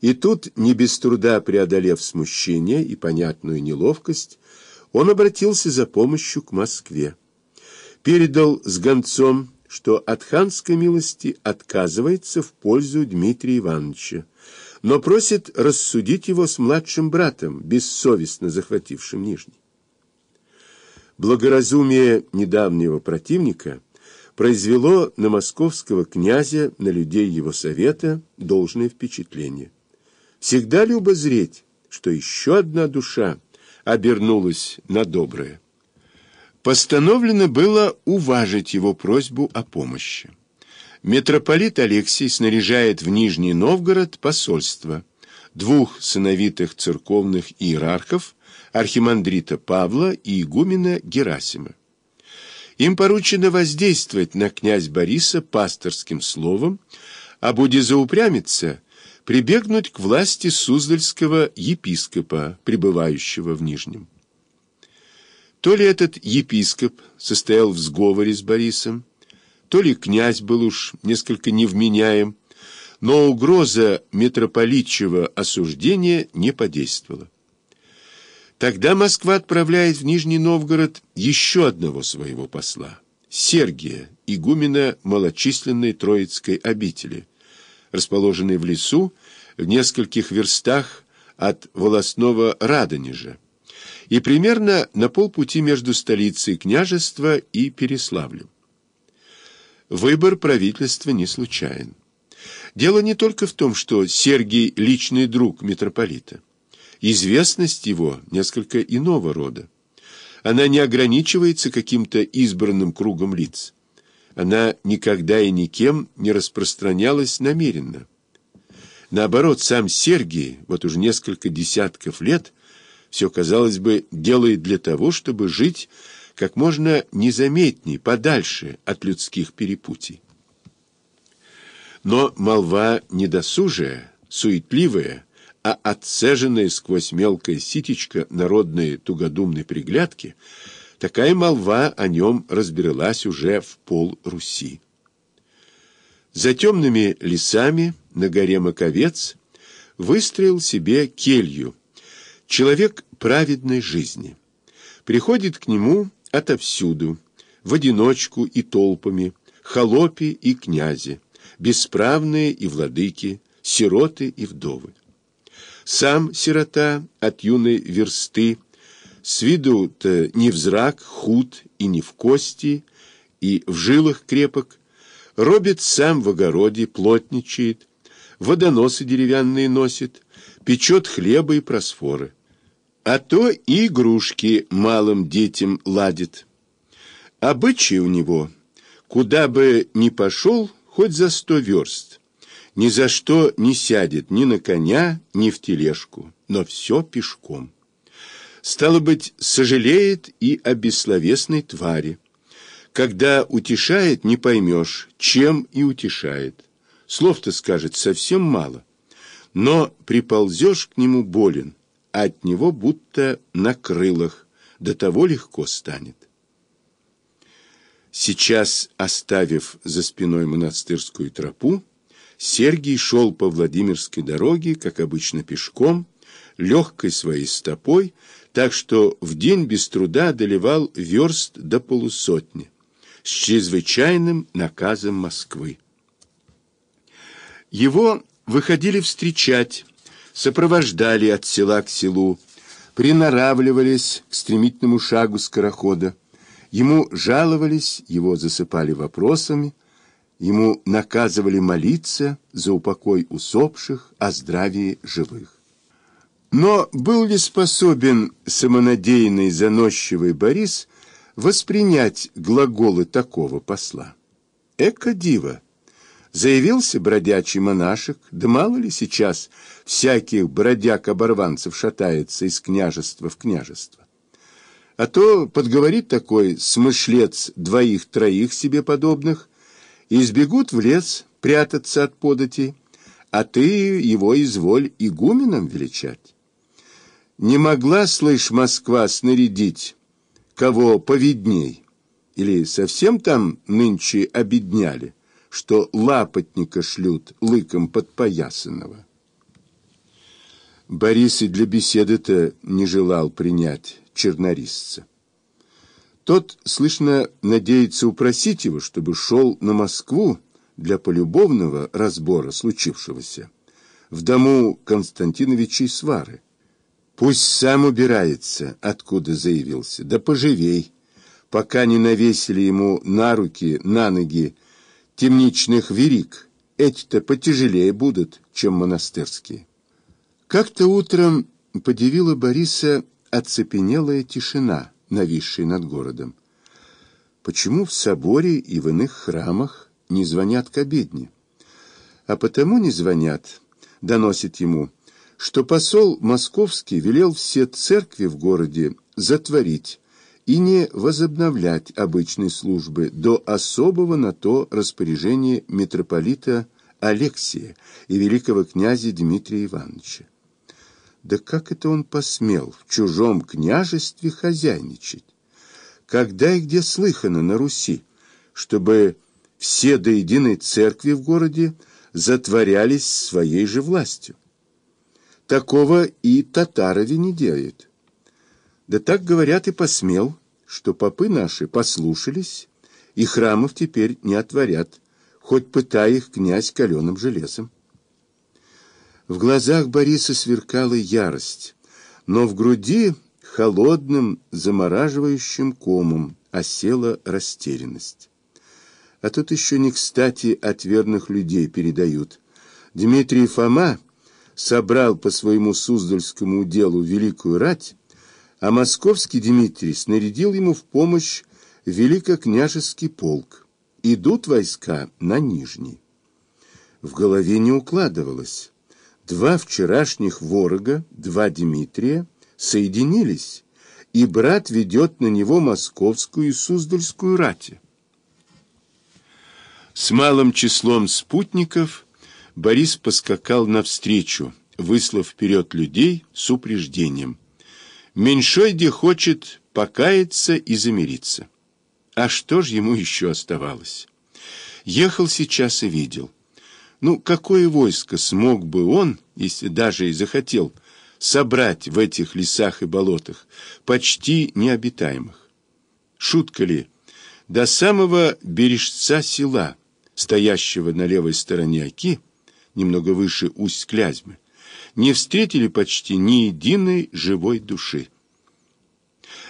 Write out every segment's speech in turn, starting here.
И тут, не без труда преодолев смущение и понятную неловкость, он обратился за помощью к Москве. Передал с гонцом, что от ханской милости отказывается в пользу Дмитрия Ивановича, но просит рассудить его с младшим братом, бессовестно захватившим Нижний. Благоразумие недавнего противника произвело на московского князя, на людей его совета, должное впечатление. Всегда любо зреть, что еще одна душа обернулась на доброе. Постановлено было уважить его просьбу о помощи. Митрополит Алексий снаряжает в Нижний Новгород посольство, двух сыновитых церковных иерархов, архимандрита Павла и игумена Герасима. Им поручено воздействовать на князь Бориса пасторским словом, а будет заупрямиться, прибегнуть к власти Суздальского епископа, пребывающего в Нижнем. То ли этот епископ состоял в сговоре с Борисом, то ли князь был уж несколько невменяем, но угроза митрополитчего осуждения не подействовала. Тогда Москва отправляет в Нижний Новгород еще одного своего посла, Сергия, игумена малочисленной Троицкой обители, расположенной в лесу в нескольких верстах от волосного Радонежа и примерно на полпути между столицей княжества и Переславлем. Выбор правительства не случайен. Дело не только в том, что Сергий – личный друг митрополита. Известность его несколько иного рода. Она не ограничивается каким-то избранным кругом лиц. Она никогда и никем не распространялась намеренно. Наоборот, сам Сергий, вот уже несколько десятков лет, все, казалось бы, делает для того, чтобы жить как можно незаметней, подальше от людских перепутий. Но молва недосужая, суетливая, а отцеженная сквозь мелкое ситечко народной тугодумной приглядки, такая молва о нем разбиралась уже в пол Руси. За темными лесами на горе Маковец выстроил себе келью, человек праведной жизни. Приходит к нему отовсюду, в одиночку и толпами, холопи и князи, бесправные и владыки, сироты и вдовы. Сам сирота от юной версты, с виду-то не в зрак, худ и не в кости, и в жилах крепок, робит сам в огороде, плотничает, водоносы деревянные носит, печет хлеба и просфоры а то и игрушки малым детям ладит. Обычай у него, куда бы ни пошел, хоть за сто верст, ни за что не сядет ни на коня, ни в тележку, но все пешком. Стало быть, сожалеет и о бессловесной твари. Когда утешает, не поймешь, чем и утешает. Слов-то скажет совсем мало, но приползешь к нему болен, от него будто на крылах, до того легко станет. Сейчас, оставив за спиной монастырскую тропу, Сергий шел по Владимирской дороге, как обычно пешком, легкой своей стопой, так что в день без труда одолевал верст до полусотни, с чрезвычайным наказом Москвы. Его выходили встречать сопровождали от села к селу, приноравливались к стремительному шагу скорохода. Ему жаловались, его засыпали вопросами, ему наказывали молиться за упокой усопших, о здравии живых. Но был ли способен самонадеянный заносчивый Борис воспринять глаголы такого посла? Эко диво! Заявился бродячий монашек, да мало ли сейчас всяких бродяг-оборванцев шатается из княжества в княжество. А то подговорит такой смышлец двоих-троих себе подобных, и сбегут в лес прятаться от податей, а ты его изволь игуменом величать. Не могла, слышь, Москва снарядить кого повидней, или совсем там нынче обедняли? что лапотника шлют лыком подпоясанного. Борис и для беседы-то не желал принять чернорисца. Тот, слышно, надеется упросить его, чтобы шел на Москву для полюбовного разбора случившегося в дому Константиновичей Свары. Пусть сам убирается, откуда заявился, да поживей, пока не навесили ему на руки, на ноги темничных верик. Эти-то потяжелее будут, чем монастырские. Как-то утром подивила Бориса оцепенелая тишина, нависшая над городом. Почему в соборе и в иных храмах не звонят к обедне? А потому не звонят, доносит ему, что посол московский велел все церкви в городе затворить и не возобновлять обычной службы до особого на то распоряжения митрополита Алексия и великого князя Дмитрия Ивановича. Да как это он посмел в чужом княжестве хозяйничать? Когда и где слыхано на Руси, чтобы все до единой церкви в городе затворялись своей же властью? Такого и татарове не делают. Да так, говорят, и посмел, что попы наши послушались, и храмов теперь не отворят, хоть пытай их князь каленым железом. В глазах Бориса сверкала ярость, но в груди холодным, замораживающим комом осела растерянность. А тут еще не кстати от верных людей передают. Дмитрий Фома собрал по своему Суздальскому делу великую рать, а московский Дмитрий снарядил ему в помощь великокняжеский полк. Идут войска на Нижний. В голове не укладывалось. Два вчерашних ворога, два Дмитрия, соединились, и брат ведет на него московскую и суздальскую рати. С малым числом спутников Борис поскакал навстречу, выслав вперед людей с упреждением. Меньшой где хочет покаяться и замириться. А что ж ему еще оставалось? Ехал сейчас и видел – ну, какое войско смог бы он, если даже и захотел, собрать в этих лесах и болотах, почти необитаемых? Шутка ли? До самого бережца села, стоящего на левой стороне Оки, немного выше усть Клязьмы, не встретили почти ни единой живой души.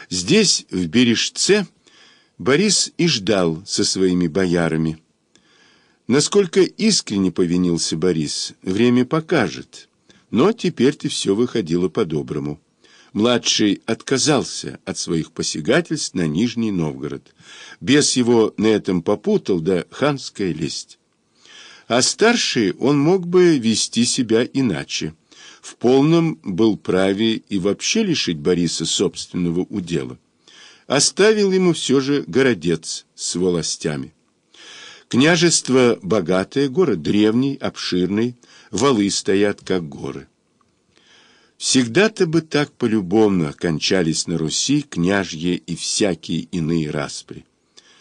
Здесь, в Бережце, Борис и ждал со своими боярами, Насколько искренне повинился Борис, время покажет. Но теперь-то все выходило по-доброму. Младший отказался от своих посягательств на Нижний Новгород. Бес его на этом попутал, да ханская лесть. А старший он мог бы вести себя иначе. В полном был праве и вообще лишить Бориса собственного удела. Оставил ему все же городец с властями. Княжество богатое, город древний, обширный, валы стоят, как горы. Всегда-то бы так полюбовно кончались на Руси княжье и всякие иные распри.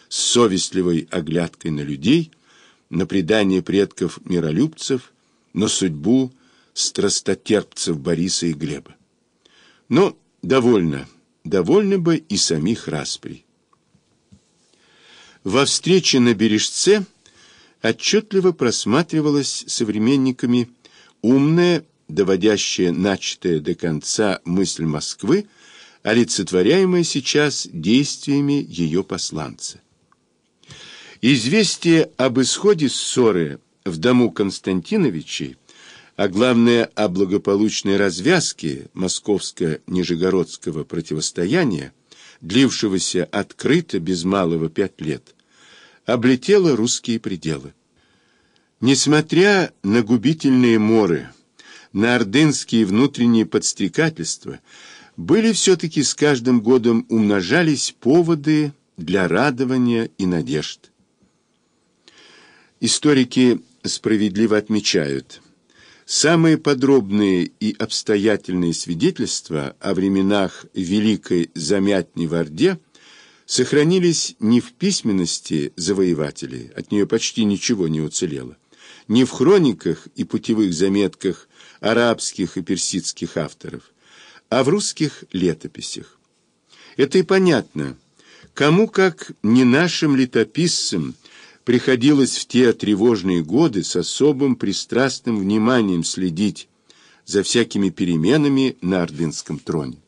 С совестливой оглядкой на людей, на предание предков миролюбцев, на судьбу страстотерпцев Бориса и Глеба. Но довольно, довольно бы и самих расприй. Во встрече на Бережце отчетливо просматривалась современниками умная, доводящая начатая до конца мысль Москвы, олицетворяемая сейчас действиями ее посланца. Известие об исходе ссоры в дому Константиновичей, а главное о благополучной развязке московско-нижегородского противостояния, длившегося открыто без малого пять лет, облетело русские пределы. Несмотря на губительные моры, на ордынские внутренние подстрекательства, были все-таки с каждым годом умножались поводы для радования и надежд. Историки справедливо отмечают – Самые подробные и обстоятельные свидетельства о временах Великой Замятни в Орде сохранились не в письменности завоевателей, от нее почти ничего не уцелело, не в хрониках и путевых заметках арабских и персидских авторов, а в русских летописях. Это и понятно. Кому, как не нашим летописцам, приходилось в те тревожные годы с особым пристрастным вниманием следить за всякими переменами на ордынском троне.